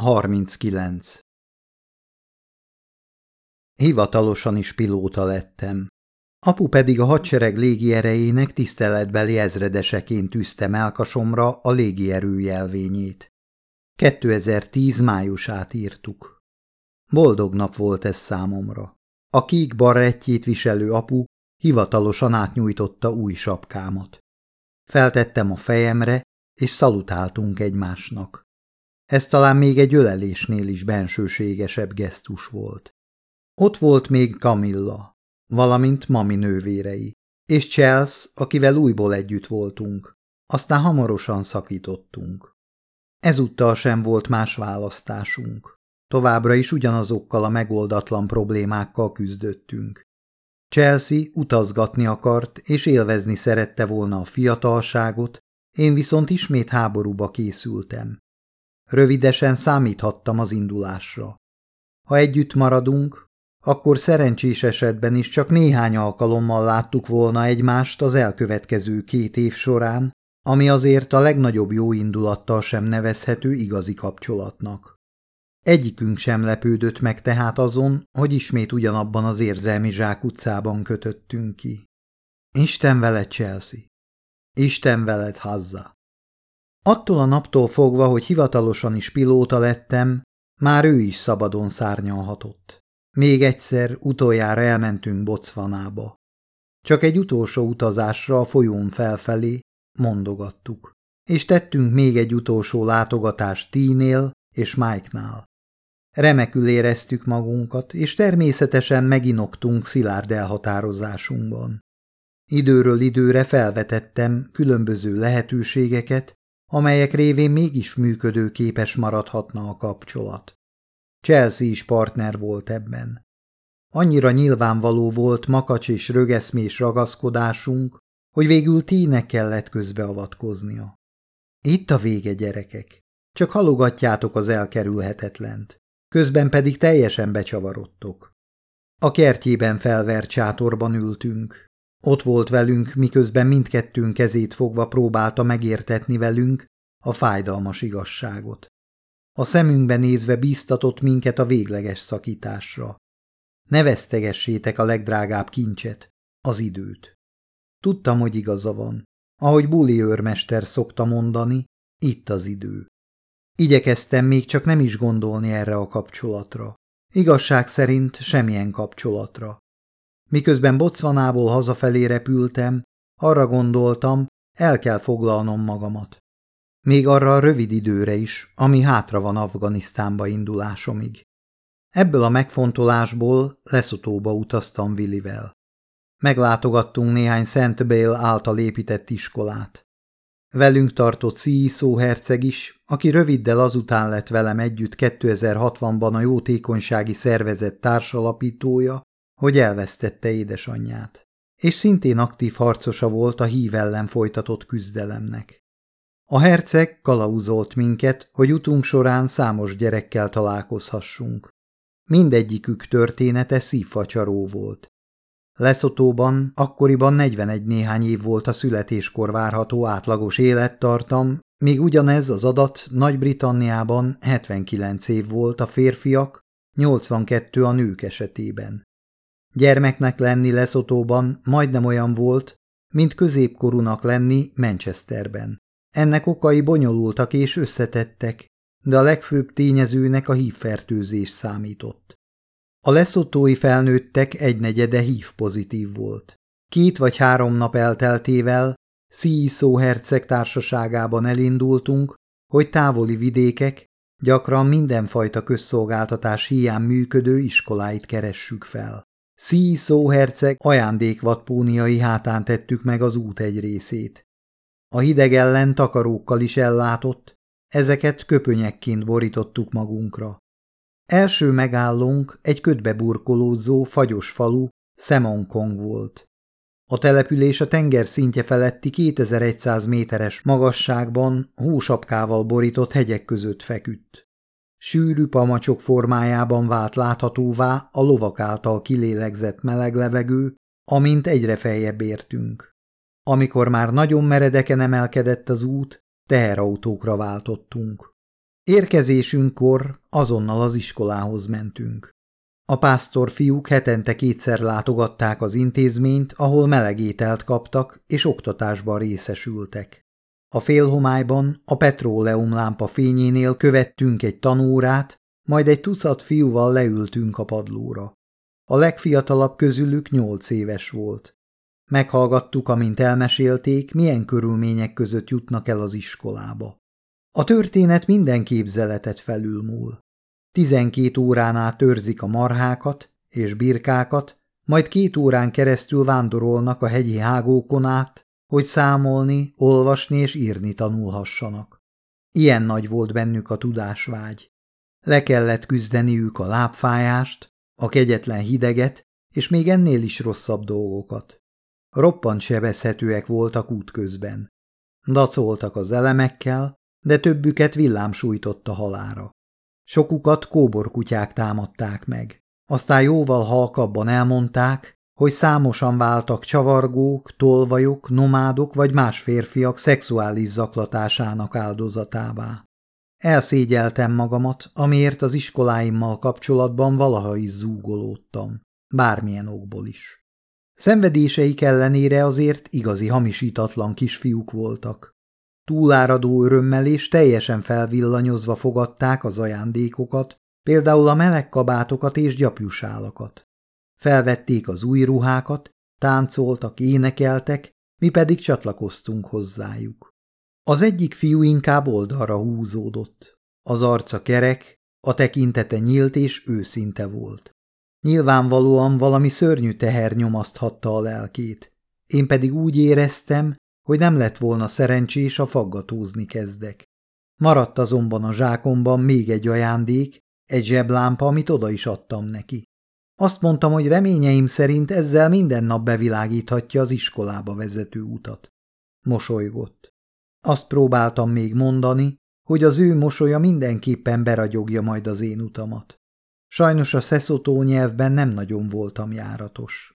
39. Hivatalosan is pilóta lettem. Apu pedig a hadsereg légierejének tiszteletbeli ezredeseként tűzte melkasomra a légierő jelvényét. 2010 májusát írtuk. Boldog nap volt ez számomra. A kék barrettjét viselő apu hivatalosan átnyújtotta új sapkámat. Feltettem a fejemre, és szalutáltunk egymásnak. Ez talán még egy ölelésnél is bensőségesebb gesztus volt. Ott volt még Camilla, valamint mami nővérei, és Chelsea, akivel újból együtt voltunk. Aztán hamarosan szakítottunk. Ezúttal sem volt más választásunk. Továbbra is ugyanazokkal a megoldatlan problémákkal küzdöttünk. Chelsea utazgatni akart, és élvezni szerette volna a fiatalságot, én viszont ismét háborúba készültem. Rövidesen számíthattam az indulásra. Ha együtt maradunk, akkor szerencsés esetben is csak néhány alkalommal láttuk volna egymást az elkövetkező két év során, ami azért a legnagyobb jó indulattal sem nevezhető igazi kapcsolatnak. Egyikünk sem lepődött meg tehát azon, hogy ismét ugyanabban az érzelmi zsákutcában kötöttünk ki. Isten veled, Chelsea! Isten veled, Hazza! Attól a naptól fogva, hogy hivatalosan is pilóta lettem, már ő is szabadon szárnyalhatott. Még egyszer, utoljára elmentünk Bocvanába. Csak egy utolsó utazásra a folyón felfelé mondogattuk, és tettünk még egy utolsó látogatást Tínél és Mike-nál. Remekül éreztük magunkat, és természetesen meginoktunk szilárd elhatározásunkban. Időről időre felvetettem különböző lehetőségeket, amelyek révén mégis működőképes maradhatna a kapcsolat. Chelsea is partner volt ebben. Annyira nyilvánvaló volt makacs és rögeszmés ragaszkodásunk, hogy végül Tínek kellett közbeavatkoznia. Itt a vége, gyerekek. Csak halogatjátok az elkerülhetetlent. Közben pedig teljesen becsavarodtok. A kertjében felvert sátorban ültünk, ott volt velünk, miközben mindkettőnk kezét fogva próbálta megértetni velünk a fájdalmas igazságot. A szemünkbe nézve bíztatott minket a végleges szakításra. Ne vesztegessétek a legdrágább kincset, az időt. Tudtam, hogy igaza van. Ahogy Buli őrmester szokta mondani, itt az idő. Igyekeztem még csak nem is gondolni erre a kapcsolatra. Igazság szerint semmilyen kapcsolatra. Miközben Bocvanából hazafelé repültem, arra gondoltam, el kell foglalnom magamat. Még arra a rövid időre is, ami hátra van Afganisztánba indulásomig. Ebből a megfontolásból Leszotóba utaztam Willivel. Meglátogattunk néhány Szent Bél által épített iskolát. Velünk tartott Szíszó herceg is, aki röviddel azután lett velem együtt 2060-ban a jótékonysági szervezet társalapítója, hogy elvesztette édesanyját, és szintén aktív harcosa volt a hív ellen folytatott küzdelemnek. A herceg kalauzolt minket, hogy utunk során számos gyerekkel találkozhassunk. Mindegyikük története szívfacsaró volt. Leszotóban akkoriban 41 néhány év volt a születéskor várható átlagos élettartam, míg ugyanez az adat Nagy-Britanniában 79 év volt a férfiak, 82 a nők esetében. Gyermeknek lenni Leszotóban majdnem olyan volt, mint középkorúnak lenni Manchesterben. Ennek okai bonyolultak és összetettek, de a legfőbb tényezőnek a hívfertőzés számított. A leszotói felnőttek egynegyede hív pozitív volt. Két vagy három nap elteltével Szíszó herceg társaságában elindultunk, hogy távoli vidékek, gyakran mindenfajta közszolgáltatás hiány működő iskoláit keressük fel. Szíszó herceg ajándékvatpóniai hátán tettük meg az út egy részét. A hideg ellen takarókkal is ellátott, ezeket köpönyekként borítottuk magunkra. Első megállónk egy ködbe burkolódzó, fagyos falu, Semonkong volt. A település a tenger szintje feletti 2100 méteres magasságban hósapkával borított hegyek között feküdt. Sűrű pamacsok formájában vált láthatóvá a lovak által kilélegzett meleg levegő, amint egyre feljebb értünk. Amikor már nagyon meredeken emelkedett az út, teherautókra váltottunk. Érkezésünkkor azonnal az iskolához mentünk. A pásztor fiúk hetente kétszer látogatták az intézményt, ahol melegételt kaptak és oktatásban részesültek. A félhomályban a petróleumlámpa fényénél követtünk egy tanórát, majd egy tucat fiúval leültünk a padlóra. A legfiatalabb közülük nyolc éves volt. Meghallgattuk, amint elmesélték, milyen körülmények között jutnak el az iskolába. A történet minden képzeletet felülmúl. Tizenkét órán át őrzik a marhákat és birkákat, majd két órán keresztül vándorolnak a hegyi hágókon át, hogy számolni, olvasni és írni tanulhassanak. Ilyen nagy volt bennük a tudásvágy. Le kellett küzdeniük a lábfájást, a kegyetlen hideget, és még ennél is rosszabb dolgokat. Roppant sebezhetőek voltak útközben. Dacoltak az elemekkel, de többüket villám sújtott a halára. Sokukat kóborkutyák támadták meg. Aztán jóval halkabban elmondták, hogy számosan váltak csavargók, tolvajok, nomádok vagy más férfiak szexuális zaklatásának áldozatává. Elszégyeltem magamat, amiért az iskoláimmal kapcsolatban valaha is zúgolódtam, bármilyen okból is. Szenvedéseik ellenére azért igazi hamisítatlan kisfiúk voltak. Túláradó örömmel és teljesen felvillanyozva fogadták az ajándékokat, például a meleg kabátokat és gyapjusálakat. Felvették az új ruhákat, táncoltak, énekeltek, mi pedig csatlakoztunk hozzájuk. Az egyik fiú inkább oldalra húzódott. Az arca kerek, a tekintete nyílt és őszinte volt. Nyilvánvalóan valami szörnyű teher nyomaszthatta a lelkét. Én pedig úgy éreztem, hogy nem lett volna szerencsés, a faggatózni kezdek. Maradt azonban a zsákomban még egy ajándék, egy zseblámpa, amit oda is adtam neki. Azt mondtam, hogy reményeim szerint ezzel minden nap bevilágíthatja az iskolába vezető utat. Mosolygott. Azt próbáltam még mondani, hogy az ő mosolya mindenképpen beragyogja majd az én utamat. Sajnos a szeszotó nyelvben nem nagyon voltam járatos.